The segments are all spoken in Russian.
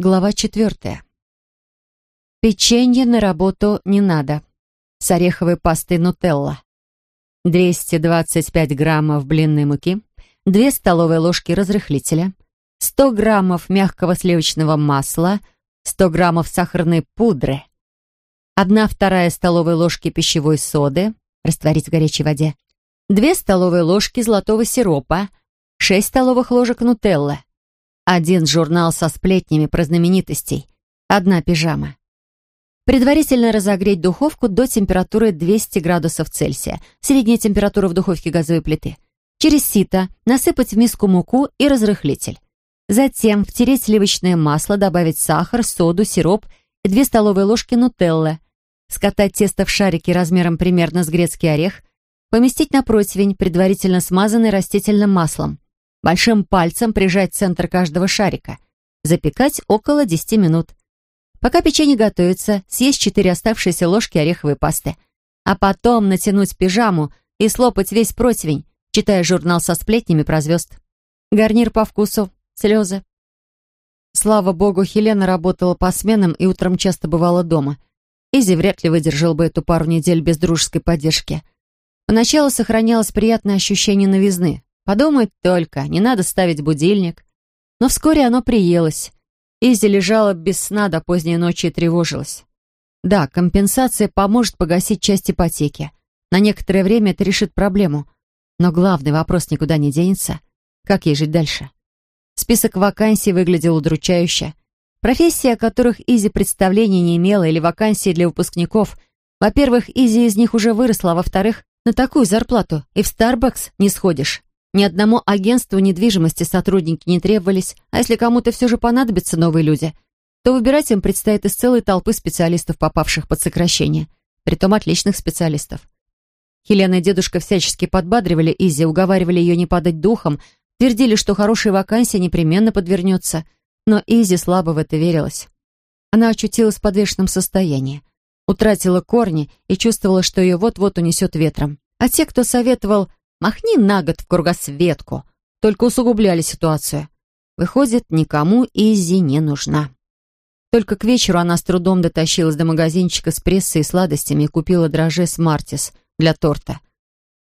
Глава четвертая. Печенье на работу не надо. С ореховой пастой нутелла. 225 граммов блинной муки, 2 столовые ложки разрыхлителя, 100 граммов мягкого сливочного масла, 100 граммов сахарной пудры, 1 вторая столовой ложки пищевой соды, растворить в горячей воде, 2 столовые ложки золотого сиропа, 6 столовых ложек нутеллы, один журнал со сплетнями про знаменитостей, одна пижама. Предварительно разогреть духовку до температуры 200 градусов Цельсия, средняя температура в духовке газовой плиты. Через сито насыпать в миску муку и разрыхлитель. Затем втереть сливочное масло, добавить сахар, соду, сироп и 2 столовые ложки нутеллы. Скатать тесто в шарики размером примерно с грецкий орех. Поместить на противень, предварительно смазанный растительным маслом. Большим пальцем прижать центр каждого шарика. Запекать около 10 минут. Пока печенье готовится, съесть 4 оставшиеся ложки ореховой пасты. А потом натянуть пижаму и слопать весь противень, читая журнал со сплетнями про звезд. Гарнир по вкусу, слезы. Слава богу, Хелена работала по сменам и утром часто бывала дома. Изи вряд ли выдержал бы эту пару недель без дружеской поддержки. Поначалу сохранялось приятное ощущение новизны, Подумать только, не надо ставить будильник. Но вскоре оно приелось. Изи лежала без сна до поздней ночи и тревожилась. Да, компенсация поможет погасить часть ипотеки. На некоторое время это решит проблему. Но главный вопрос никуда не денется. Как ей жить дальше? Список вакансий выглядел удручающе. Профессии, о которых Изи представления не имела, или вакансии для выпускников. Во-первых, Изи из них уже выросла, а во-вторых, на такую зарплату и в Starbucks не сходишь. Ни одному агентству недвижимости сотрудники не требовались, а если кому-то все же понадобятся новые люди, то выбирать им предстоит из целой толпы специалистов, попавших под сокращение, притом отличных специалистов. Хелена и дедушка всячески подбадривали Изи, уговаривали ее не падать духом, твердили, что хорошая вакансия непременно подвернется, но Изи слабо в это верилась. Она очутилась в подвешенном состоянии, утратила корни и чувствовала, что ее вот-вот унесет ветром. А те, кто советовал Махни на год в кругосветку. Только усугубляли ситуацию. Выходит, никому Изи не нужна. Только к вечеру она с трудом дотащилась до магазинчика с прессой и сладостями и купила дрожжи Смартис для торта.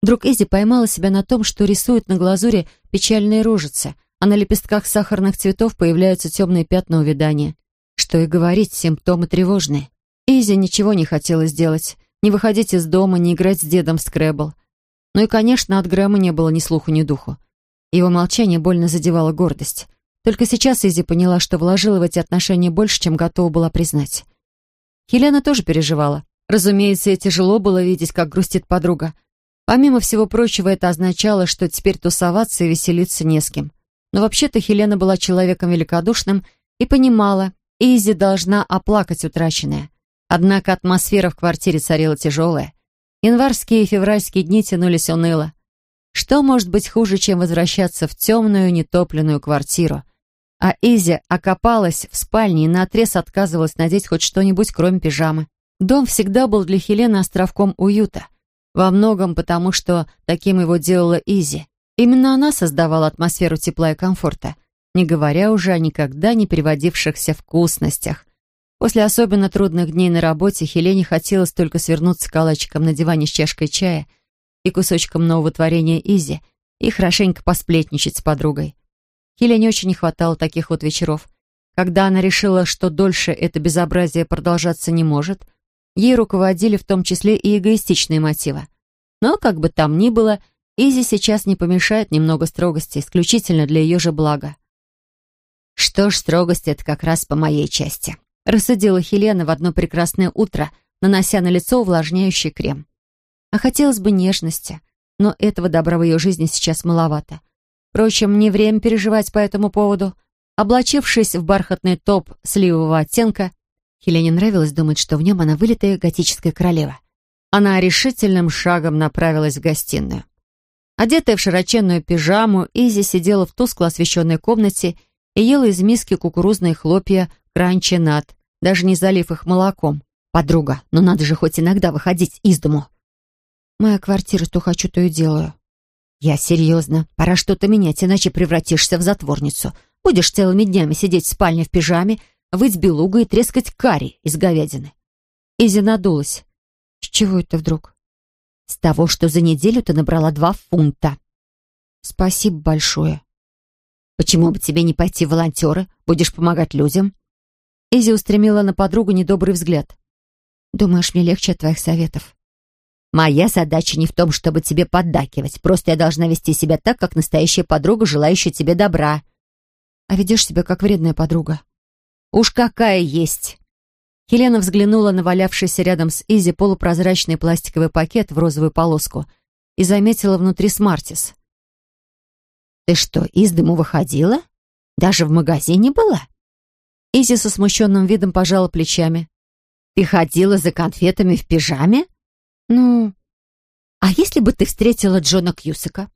Вдруг Изи поймала себя на том, что рисует на глазури печальные рожицы, а на лепестках сахарных цветов появляются темные пятна увядания. Что и говорить, симптомы тревожные. Изи ничего не хотела сделать. Не выходить из дома, не играть с дедом в скребл. Ну и, конечно, от Грэма не было ни слуху, ни духу. Его молчание больно задевало гордость. Только сейчас Изи поняла, что вложила в эти отношения больше, чем готова была признать. Хелена тоже переживала. Разумеется, ей тяжело было видеть, как грустит подруга. Помимо всего прочего, это означало, что теперь тусоваться и веселиться не с кем. Но вообще-то Хелена была человеком великодушным и понимала, Изи должна оплакать утраченное. Однако атмосфера в квартире царила тяжелая. Январские и февральские дни тянулись уныло. Что может быть хуже, чем возвращаться в темную, нетопленную квартиру? А Изи окопалась в спальне и наотрез отказывалась надеть хоть что-нибудь, кроме пижамы. Дом всегда был для Хелены островком уюта. Во многом потому, что таким его делала Изи. Именно она создавала атмосферу тепла и комфорта, не говоря уже о никогда не переводившихся вкусностях, После особенно трудных дней на работе Хелене хотелось только свернуться калачиком на диване с чашкой чая и кусочком нового творения Изи и хорошенько посплетничать с подругой. Хелене очень не хватало таких вот вечеров. Когда она решила, что дольше это безобразие продолжаться не может, ей руководили в том числе и эгоистичные мотивы. Но, как бы там ни было, Изи сейчас не помешает немного строгости, исключительно для ее же блага. Что ж, строгость — это как раз по моей части. Рассудила Хелена в одно прекрасное утро, нанося на лицо увлажняющий крем. А хотелось бы нежности, но этого добра в ее жизни сейчас маловато. Впрочем, не время переживать по этому поводу. Облачившись в бархатный топ сливового оттенка, Хелене нравилось думать, что в нем она вылитая готическая королева. Она решительным шагом направилась в гостиную. Одетая в широченную пижаму, Изи сидела в тускло освещенной комнате и ела из миски кукурузные хлопья кранчи над, даже не залив их молоком. «Подруга, ну надо же хоть иногда выходить из дому». «Моя квартира, что хочу, то и делаю». «Я серьезно. Пора что-то менять, иначе превратишься в затворницу. Будешь целыми днями сидеть в спальне в пижаме, выть белугу и трескать карри из говядины. Изи надулась. С чего это вдруг? С того, что за неделю ты набрала два фунта. Спасибо большое. Почему бы тебе не пойти в волонтеры? Будешь помогать людям? Изи устремила на подругу недобрый взгляд. Думаешь, мне легче от твоих советов? Моя задача не в том, чтобы тебе поддакивать. Просто я должна вести себя так, как настоящая подруга, желающая тебе добра. А ведешь себя как вредная подруга. Уж какая есть. Хелена взглянула на валявшийся рядом с Изи полупрозрачный пластиковый пакет в розовую полоску и заметила внутри смартис. «Ты что, из дому выходила? Даже в магазине была?» Изи со смущенным видом пожала плечами. «Ты ходила за конфетами в пижаме?» «Ну...» «А если бы ты встретила Джона Кьюсака?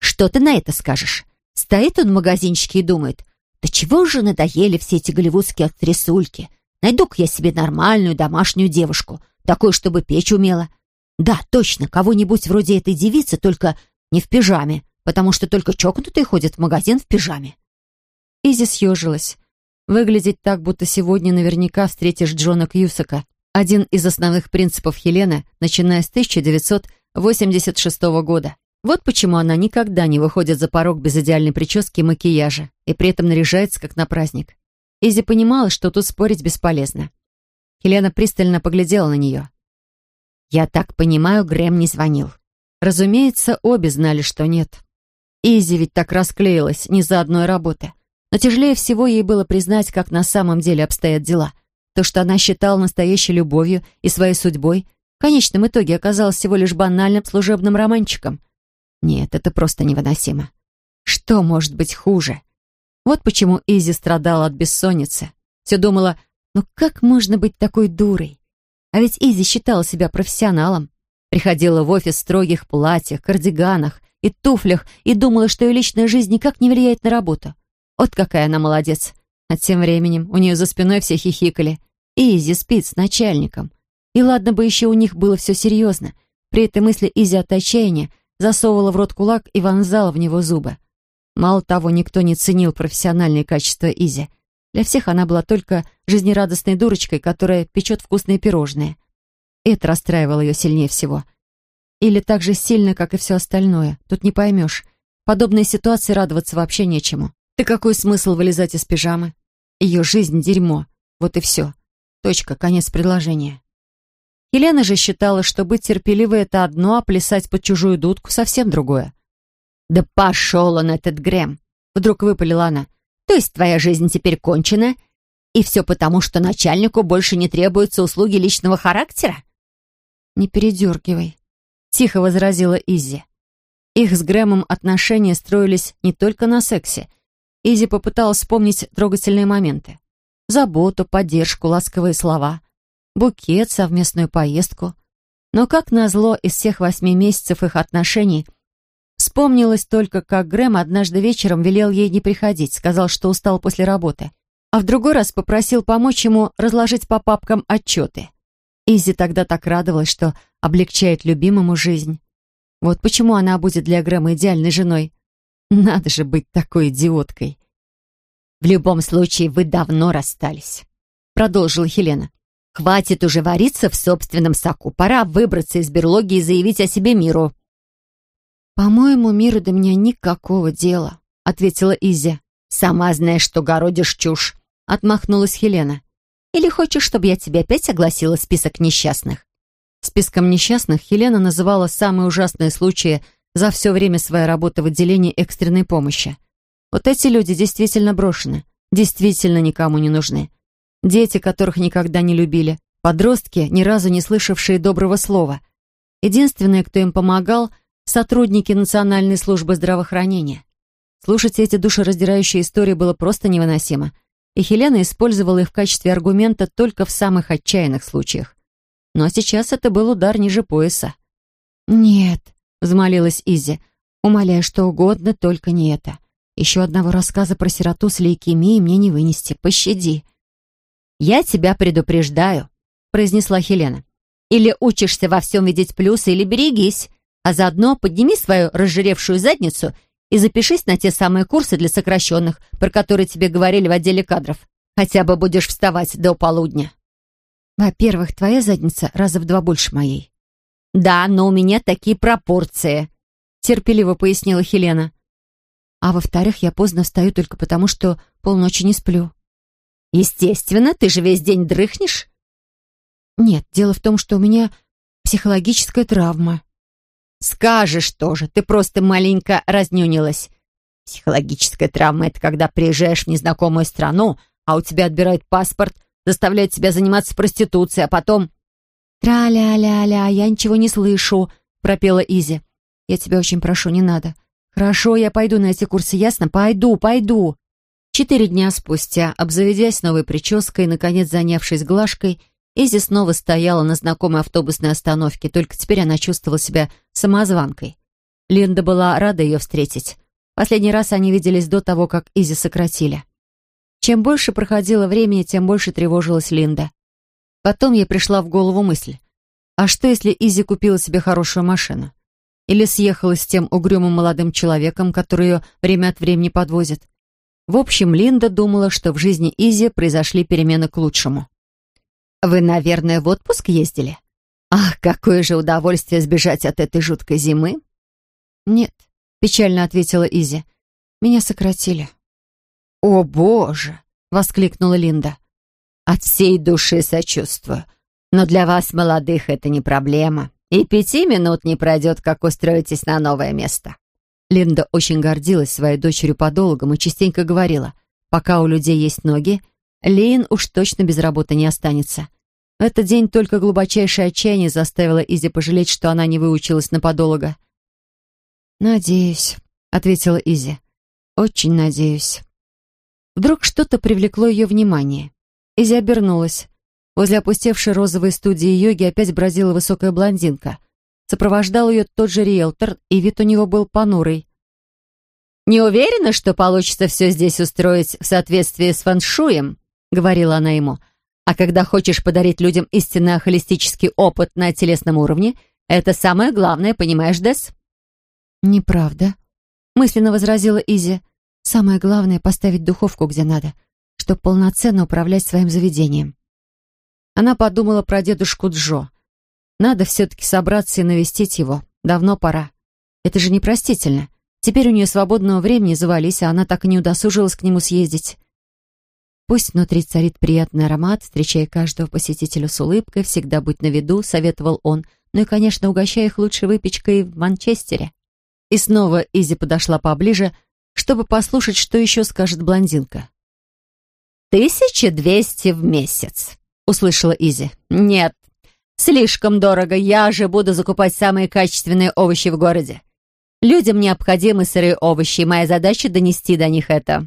Что ты на это скажешь? Стоит он в магазинчике и думает, да чего же надоели все эти голливудские актрисульки? Найду-ка я себе нормальную домашнюю девушку, такую, чтобы печь умела. Да, точно, кого-нибудь вроде этой девицы, только не в пижаме, потому что только чокнутые ходят в магазин в пижаме». Изи съежилась. Выглядеть так, будто сегодня наверняка встретишь Джона Кьюсака, один из основных принципов Хелены, начиная с 1986 года. Вот почему она никогда не выходит за порог без идеальной прически и макияжа, и при этом наряжается, как на праздник. Изи понимала, что тут спорить бесполезно. Хелена пристально поглядела на нее. «Я так понимаю, Грэм не звонил». Разумеется, обе знали, что нет. Изи ведь так расклеилась не за одной работы. Но тяжелее всего ей было признать, как на самом деле обстоят дела — то, что она считала настоящей любовью и своей судьбой, в конечном итоге оказалось всего лишь банальным служебным романчиком. Нет, это просто невыносимо. Что может быть хуже? Вот почему Изи страдала от бессонницы. Все думала, ну как можно быть такой дурой? А ведь Изи считала себя профессионалом. Приходила в офис в строгих платьях, кардиганах и туфлях и думала, что ее личная жизнь никак не влияет на работу. Вот какая она молодец. А тем временем у нее за спиной все хихикали. Изи спит с начальником. И ладно бы еще у них было все серьезно. При этой мысли Изи от отчаяния засовывала в рот кулак и вонзала в него зубы. Мало того, никто не ценил профессиональные качества Изи. Для всех она была только жизнерадостной дурочкой, которая печет вкусные пирожные. Это расстраивало ее сильнее всего. Или так же сильно, как и все остальное. Тут не поймешь. В подобной ситуации радоваться вообще нечему. Да какой смысл вылезать из пижамы? Ее жизнь — дерьмо. Вот и все. Точка, конец предложения. Елена же считала, что быть терпеливой — это одно, а плясать под чужую дудку — совсем другое. «Да пошел он, этот Грэм!» — вдруг выпалила она. «То есть твоя жизнь теперь кончена, и все потому, что начальнику больше не требуются услуги личного характера?» «Не передергивай», — тихо возразила Изи. Их с Грэмом отношения строились не только на сексе. Изи попыталась вспомнить трогательные моменты заботу, поддержку, ласковые слова, букет, совместную поездку. Но, как назло, из всех восьми месяцев их отношений вспомнилось только, как Грэм однажды вечером велел ей не приходить, сказал, что устал после работы, а в другой раз попросил помочь ему разложить по папкам отчеты. Изи тогда так радовалась, что облегчает любимому жизнь. Вот почему она будет для Грэма идеальной женой. Надо же быть такой идиоткой. «В любом случае, вы давно расстались», — продолжила Хелена. «Хватит уже вариться в собственном соку. Пора выбраться из берлоги и заявить о себе миру». «По-моему, миру до меня никакого дела», — ответила Изя. «Сама знаешь, что городишь чушь», — отмахнулась Хелена. «Или хочешь, чтобы я тебе опять огласила список несчастных?» Списком несчастных Хелена называла самые ужасные случаи за все время своей работы в отделении экстренной помощи. Вот эти люди действительно брошены, действительно никому не нужны. Дети, которых никогда не любили, подростки, ни разу не слышавшие доброго слова. Единственное, кто им помогал — сотрудники Национальной службы здравоохранения. Слушать эти душераздирающие истории было просто невыносимо, и Хелена использовала их в качестве аргумента только в самых отчаянных случаях. Но сейчас это был удар ниже пояса. «Нет», — взмолилась Изи, — «умоляю, что угодно, только не это. Еще одного рассказа про сироту с лейкемией мне не вынести. Пощади». «Я тебя предупреждаю», — произнесла Хелена. «Или учишься во всем видеть плюсы, или берегись, а заодно подними свою разжиревшую задницу и запишись на те самые курсы для сокращенных, про которые тебе говорили в отделе кадров. хотя бы будешь вставать до полудня. Во-первых, твоя задница раза в два больше моей. Да, но у меня такие пропорции, терпеливо пояснила Хелена. А во-вторых, я поздно встаю только потому, что полночи не сплю. Естественно, ты же весь день дрыхнешь. Нет, дело в том, что у меня психологическая травма. Скажешь тоже, ты просто маленько разнюнилась. Психологическая травма — это когда приезжаешь в незнакомую страну, а у тебя отбирают паспорт, заставляют тебя заниматься проституцией, а потом... «Тра-ля-ля-ля, я ничего не слышу», — пропела Изи. «Я тебя очень прошу, не надо. Хорошо, я пойду на эти курсы, ясно? Пойду, пойду». Четыре дня спустя, обзаведясь новой прической и, наконец, занявшись глажкой, Изи снова стояла на знакомой автобусной остановке, только теперь она чувствовала себя самозванкой. Линда была рада ее встретить. Последний раз они виделись до того, как Изи сократили. Чем больше проходило времени, тем больше тревожилась Линда. Потом ей пришла в голову мысль. А что, если Изи купила себе хорошую машину? Или съехала с тем угрюмым молодым человеком, который ее время от времени подвозит? В общем, Линда думала, что в жизни Изи произошли перемены к лучшему. «Вы, наверное, в отпуск ездили? Ах, какое же удовольствие сбежать от этой жуткой зимы!» «Нет», — печально ответила Изи. «Меня сократили». «О, Боже!» — воскликнула Линда. «От всей души сочувствую. Но для вас, молодых, это не проблема. И пяти минут не пройдет, как устроитесь на новое место». Линда очень гордилась своей дочерью-подологом и частенько говорила, пока у людей есть ноги, Лейн уж точно без работы не останется. В этот день только глубочайшее отчаяние заставило Изи пожалеть, что она не выучилась на подолога. «Надеюсь», — ответила Изи. «Очень надеюсь». Вдруг что-то привлекло ее внимание. Изи обернулась. Возле опустевшей розовой студии йоги опять бродила высокая блондинка. Сопровождал ее тот же риэлтор, и вид у него был понурый. «Не уверена, что получится все здесь устроить в соответствии с фаншуем», — говорила она ему. «А когда хочешь подарить людям истинно холистический опыт на телесном уровне, это самое главное, понимаешь, Десс?» «Неправда», — мысленно возразила Изи. «Самое главное — поставить духовку где надо, чтобы полноценно управлять своим заведением». Она подумала про дедушку Джо. Надо все-таки собраться и навестить его. Давно пора. Это же непростительно. Теперь у нее свободного времени завались, а она так и не удосужилась к нему съездить. Пусть внутри царит приятный аромат, встречая каждого посетителя с улыбкой, всегда будь на виду, советовал он, ну и, конечно, угощая их лучшей выпечкой в Манчестере. И снова Изи подошла поближе, чтобы послушать, что еще скажет блондинка. «Тысяча двести в месяц», — услышала Изи. «Нет, Слишком дорого, я же буду закупать самые качественные овощи в городе. Людям необходимы сырые овощи, и моя задача донести до них это.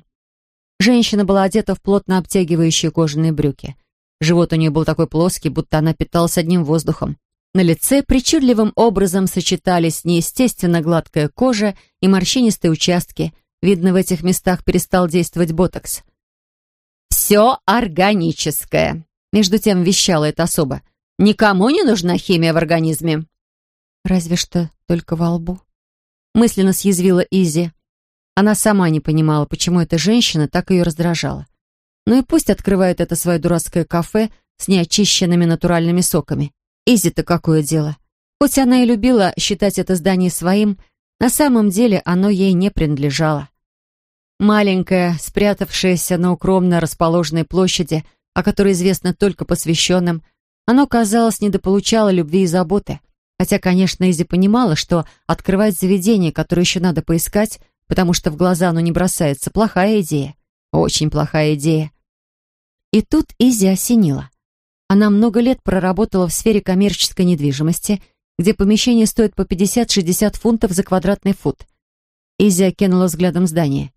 Женщина была одета в плотно обтягивающие кожаные брюки. Живот у нее был такой плоский, будто она питалась одним воздухом. На лице причудливым образом сочетались неестественно гладкая кожа и морщинистые участки. Видно, в этих местах перестал действовать ботокс. «Все органическое», — между тем вещала эта особа. Никому не нужна химия в организме. Разве что только во лбу. Мысленно съязвила Изи. Она сама не понимала, почему эта женщина так ее раздражала. Ну и пусть открывает это свое дурацкое кафе с неочищенными натуральными соками. Изи-то какое дело. Хоть она и любила считать это здание своим, на самом деле оно ей не принадлежало. Маленькая, спрятавшаяся на укромно расположенной площади, о которой известно только посвященным, оно, казалось, недополучало любви и заботы. Хотя, конечно, Изи понимала, что открывать заведение, которое еще надо поискать, потому что в глаза оно не бросается, плохая идея. Очень плохая идея. И тут Изи осенила. Она много лет проработала в сфере коммерческой недвижимости, где помещение стоит по 50-60 фунтов за квадратный фут. Изи окинула взглядом здание.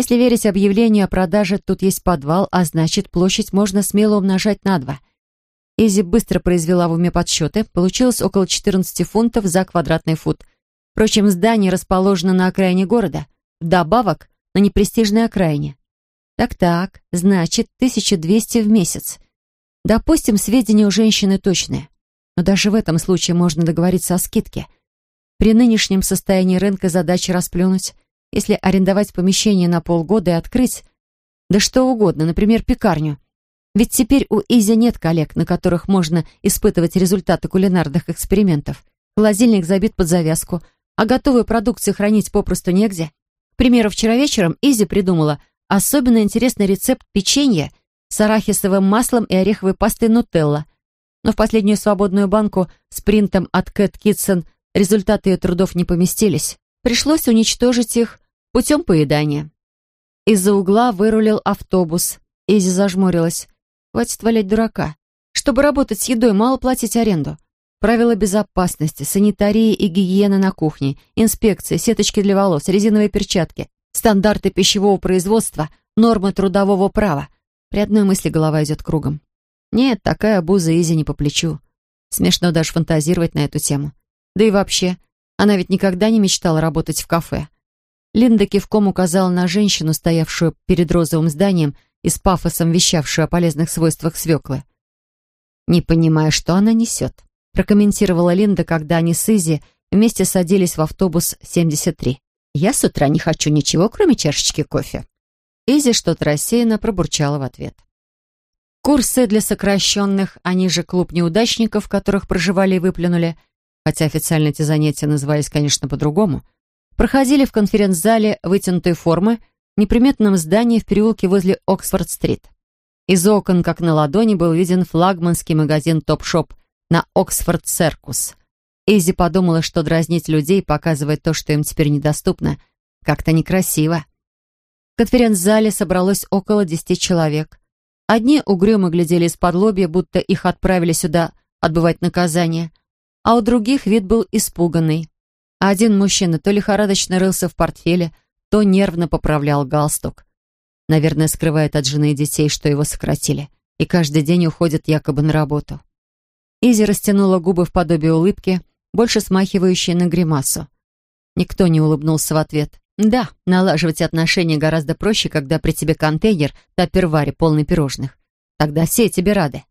Если верить объявлению о продаже, тут есть подвал, а значит, площадь можно смело умножать на два — Изи быстро произвела в уме подсчеты. Получилось около 14 фунтов за квадратный фут. Впрочем, здание расположено на окраине города. Вдобавок, на непрестижной окраине. Так-так, значит, 1200 в месяц. Допустим, сведения у женщины точные. Но даже в этом случае можно договориться о скидке. При нынешнем состоянии рынка задача расплюнуть. Если арендовать помещение на полгода и открыть, Да что угодно, например, пекарню. Ведь теперь у Изи нет коллег, на которых можно испытывать результаты кулинарных экспериментов. Холодильник забит под завязку, а готовую продукцию хранить попросту негде. К примеру, вчера вечером Изи придумала особенно интересный рецепт печенья с арахисовым маслом и ореховой пастой нутелла. Но в последнюю свободную банку с принтом от Кэт Китсон результаты ее трудов не поместились. Пришлось уничтожить их путем поедания. Из-за угла вырулил автобус. Изи зажмурилась. Хватит валять дурака. Чтобы работать с едой, мало платить аренду. Правила безопасности, санитарии и гигиены на кухне, инспекции, сеточки для волос, резиновые перчатки, стандарты пищевого производства, нормы трудового права. При одной мысли голова идет кругом. Нет, такая обуза Изи не по плечу. Смешно даже фантазировать на эту тему. Да и вообще, она ведь никогда не мечтала работать в кафе. Линда кивком указала на женщину, стоявшую перед розовым зданием и с пафосом вещавшую о полезных свойствах свеклы. «Не понимаю, что она несет», прокомментировала Линда, когда они с Изи вместе садились в автобус 73. «Я с утра не хочу ничего, кроме чашечки кофе». Изи что-то рассеянно пробурчала в ответ. Курсы для сокращенных, они же клуб неудачников, которых проживали и выплюнули, хотя официально эти занятия назывались, конечно, по-другому, проходили в конференц-зале вытянутой формы неприметном здании в переулке возле Оксфорд-стрит. Из окон, как на ладони, был виден флагманский магазин «Топ-шоп», на Оксфорд-Серкус. Изи подумала, что дразнить людей, показывать то, что им теперь недоступно, как-то некрасиво. В конференц-зале собралось около десяти человек. Одни угрюмо глядели из-под лобья, будто их отправили сюда отбывать наказание, а у других вид был испуганный. Один мужчина то лихорадочно рылся в портфеле, то нервно поправлял галстук. Наверное, скрывает от жены и детей, что его сократили, и каждый день уходит якобы на работу. Изи растянула губы в подобие улыбки, больше смахивающей на гримасу. Никто не улыбнулся в ответ. Да, налаживать отношения гораздо проще, когда при тебе контейнер таперваре полный пирожных. Тогда все тебе рады.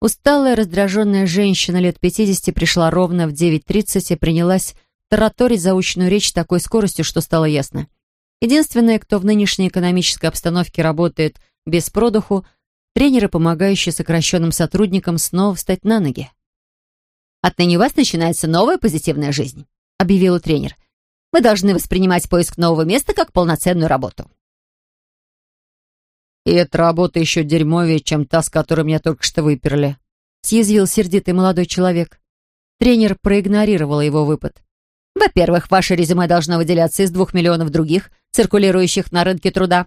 Усталая, раздраженная женщина лет 50 пришла ровно в 9.30 и принялась тараторить заученную речь такой скоростью, что стало ясно. Единственное, кто в нынешней экономической обстановке работает без продуху, тренеры, помогающие сокращенным сотрудникам снова встать на ноги. «Отныне у вас начинается новая позитивная жизнь», — объявил тренер. «Вы должны воспринимать поиск нового места как полноценную работу». «И эта работа еще дерьмовее, чем та, с которой меня только что выперли», — съязвил сердитый молодой человек. Тренер проигнорировал его выпад. «Во-первых, ваше резюме должно выделяться из двух миллионов других, циркулирующих на рынке труда.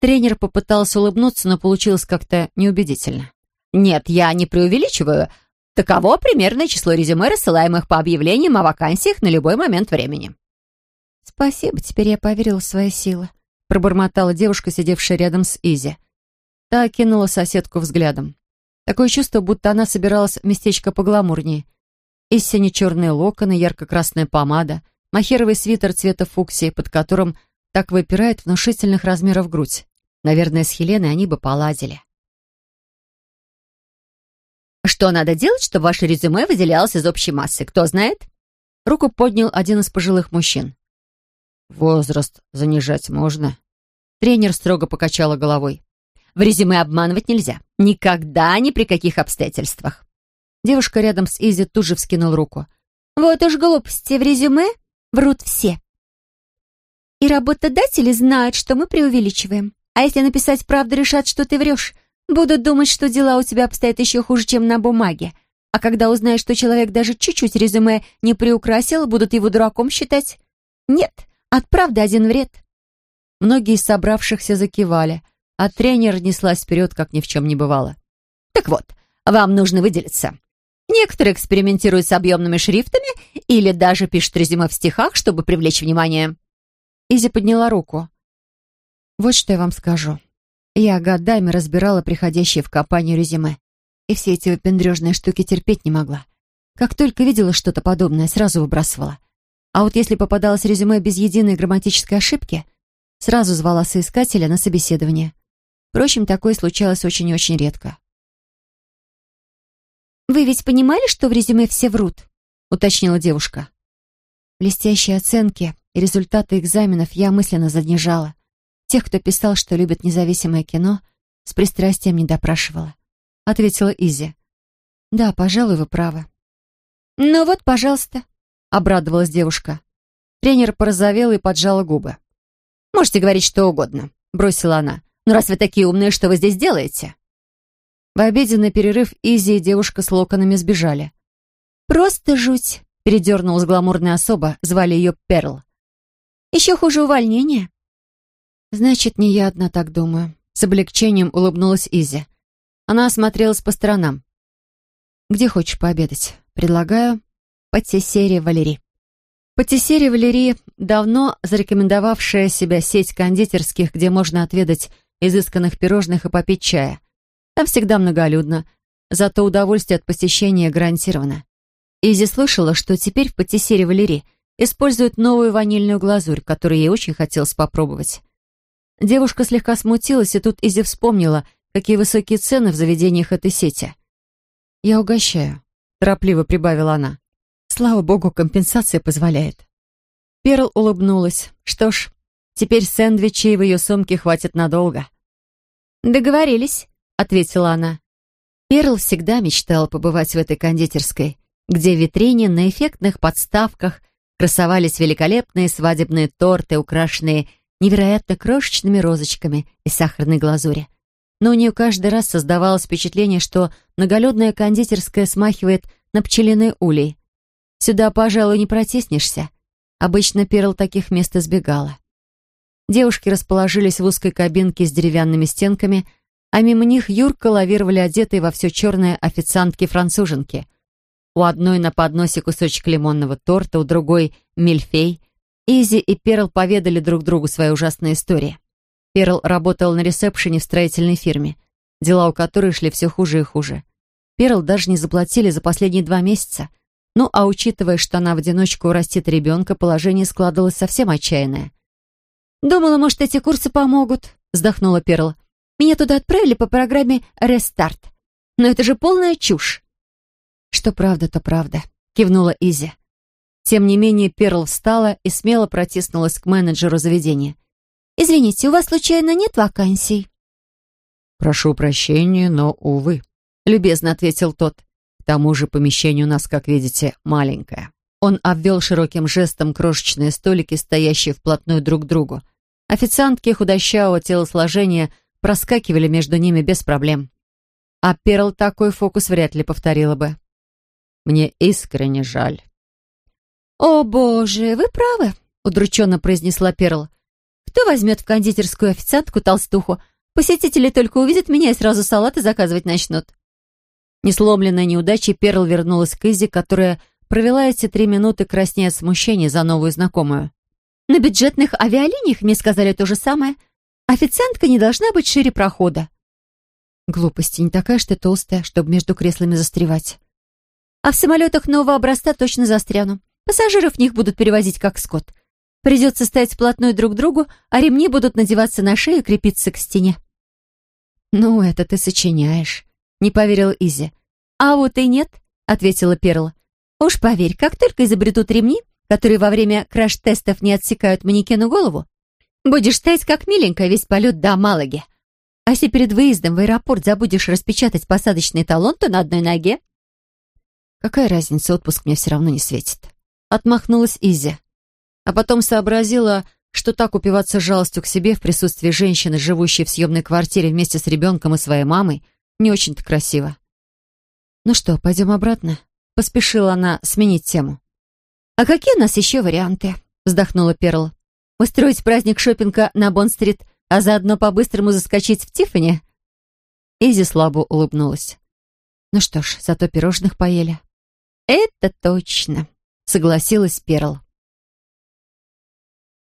Тренер попытался улыбнуться, но получилось как-то неубедительно. «Нет, я не преувеличиваю. Таково примерное число резюме, рассылаемых по объявлениям о вакансиях на любой момент времени». «Спасибо, теперь я поверила в свои силы», — пробормотала девушка, сидевшая рядом с Изи. Та кинула соседку взглядом. Такое чувство, будто она собиралась в местечко погламурнее. И сине-черные локоны, ярко-красная помада, махеровый свитер цвета фуксии, под которым так выпирает внушительных размеров грудь. Наверное, с Хеленой они бы поладили. «Что надо делать, чтобы ваше резюме выделялось из общей массы? Кто знает?» Руку поднял один из пожилых мужчин. «Возраст занижать можно?» Тренер строго покачала головой. «В резюме обманывать нельзя. Никогда, ни при каких обстоятельствах». Девушка рядом с Изи тут же вскинул руку. «Вот уж глупости в резюме врут все. И работодатели знают, что мы преувеличиваем. А если написать правду, решат, что ты врешь. Будут думать, что дела у тебя обстоят еще хуже, чем на бумаге. А когда узнают, что человек даже чуть-чуть резюме не приукрасил, будут его дураком считать. Нет, от правды один вред. Многие из собравшихся закивали, а тренер неслась вперед, как ни в чем не бывало. Так вот, вам нужно выделиться. Некоторые экспериментируют с объемными шрифтами или даже пишут резюме в стихах, чтобы привлечь внимание. Изи подняла руку. «Вот что я вам скажу. Я годами разбирала приходящие в компанию резюме. И все эти выпендрежные штуки терпеть не могла. Как только видела что-то подобное, сразу выбрасывала. А вот если попадалось резюме без единой грамматической ошибки, сразу звала соискателя на собеседование. Впрочем, такое случалось очень и очень редко. «Вы ведь понимали, что в резюме все врут?» — уточнила девушка. Блестящие оценки и результаты экзаменов я мысленно занижала. Тех, кто писал, что любит независимое кино, с пристрастием не допрашивала. Ответила Изи. Да, пожалуй, вы правы. Ну вот, пожалуйста, обрадовалась девушка. Тренер порозовела и поджала губы. «Можете говорить что угодно», — бросила она. «Но раз вы такие умные, что вы здесь делаете?» В обеденный перерыв Изи и девушка с локонами сбежали. «Просто жуть», — передернулась гламурная особа, звали ее Перл. «Еще хуже увольнения». «Значит, не я одна так думаю». С облегчением улыбнулась Изи. Она осмотрелась по сторонам. «Где хочешь пообедать? Предлагаю патиссерия Валерий». Патиссерия Валерии давно зарекомендовавшая себя сеть кондитерских, где можно отведать изысканных пирожных и попить чая. Там всегда многолюдно, зато удовольствие от посещения гарантировано. Изи слышала, что теперь в патиссерии Валерии используют новую ванильную глазурь, которую ей очень хотелось попробовать. Девушка слегка смутилась, и тут Изи вспомнила, какие высокие цены в заведениях этой сети. «Я угощаю», — торопливо прибавила она. «Слава богу, компенсация позволяет». Перл улыбнулась. «Что ж, теперь сэндвичей в ее сумке хватит надолго». «Договорились», — ответила она. Перл всегда мечтала побывать в этой кондитерской, где в витрине на эффектных подставках красовались великолепные свадебные торты, украшенные невероятно крошечными розочками из сахарной глазури. Но у нее каждый раз создавалось впечатление, что многолюдная кондитерская смахивает на пчелиный улей. Сюда, пожалуй, не протиснешься. Обычно Перл таких мест избегала. Девушки расположились в узкой кабинке с деревянными стенками, а мимо них Юрка лавировали одетые во все черное официантки-француженки. У одной на подносе кусочек лимонного торта, у другой — мильфей, Изи и Перл поведали друг другу свои ужасные истории. Перл работал на ресепшене в строительной фирме, дела у которой шли все хуже и хуже. Перл даже не заплатили за последние два месяца. Ну, а учитывая, что она в одиночку растит ребенка, положение складывалось совсем отчаянное. «Думала, может, эти курсы помогут», — вздохнула Перл. «Меня туда отправили по программе «Рестарт». Но это же полная чушь». «Что правда, то правда», — кивнула Изи. Тем не менее, Перл встала и смело протиснулась к менеджеру заведения. «Извините, у вас случайно нет вакансий?» «Прошу прощения, но, увы», — любезно ответил тот. «К тому же помещение у нас, как видите, маленькое». Он обвел широким жестом крошечные столики, стоящие вплотную друг к другу. Официантки худощавого телосложения проскакивали между ними без проблем. А Перл такой фокус вряд ли повторила бы. «Мне искренне жаль», «О, боже, вы правы», — удрученно произнесла Перл. «Кто возьмет в кондитерскую официантку толстуху? Посетители только увидят меня и сразу салаты заказывать начнут». Несломленная неудачей, Перл вернулась к Изи, которая провела эти три минуты краснея смущения за новую знакомую. «На бюджетных авиалиниях мне сказали то же самое. Официантка не должна быть шире прохода». «Глупости, не такая что толстая, чтобы между креслами застревать». «А в самолетах нового образца точно застряну. Пассажиров в них будут перевозить как скот. Придется стоять вплотную друг к другу, а ремни будут надеваться на шею и крепиться к стене. «Ну, это ты сочиняешь», — не поверил Изи. «А вот и нет», — ответила Перла. «Уж поверь, как только изобретут ремни, которые во время краш-тестов не отсекают манекену голову, будешь стоять как миленькая весь полет до Малаги. А если перед выездом в аэропорт забудешь распечатать посадочный талон, то на одной ноге...» «Какая разница, отпуск мне все равно не светит». Отмахнулась Изи. А потом сообразила, что так упиваться жалостью к себе в присутствии женщины, живущей в съемной квартире вместе с ребенком и своей мамой, не очень-то красиво. «Ну что, пойдем обратно?» Поспешила она сменить тему. «А какие у нас еще варианты?» вздохнула Перл. «Устроить праздник шопинга на Бонн-стрит, а заодно по-быстрому заскочить в Тиффани?» Изи слабо улыбнулась. «Ну что ж, зато пирожных поели». «Это точно», согласилась Перл.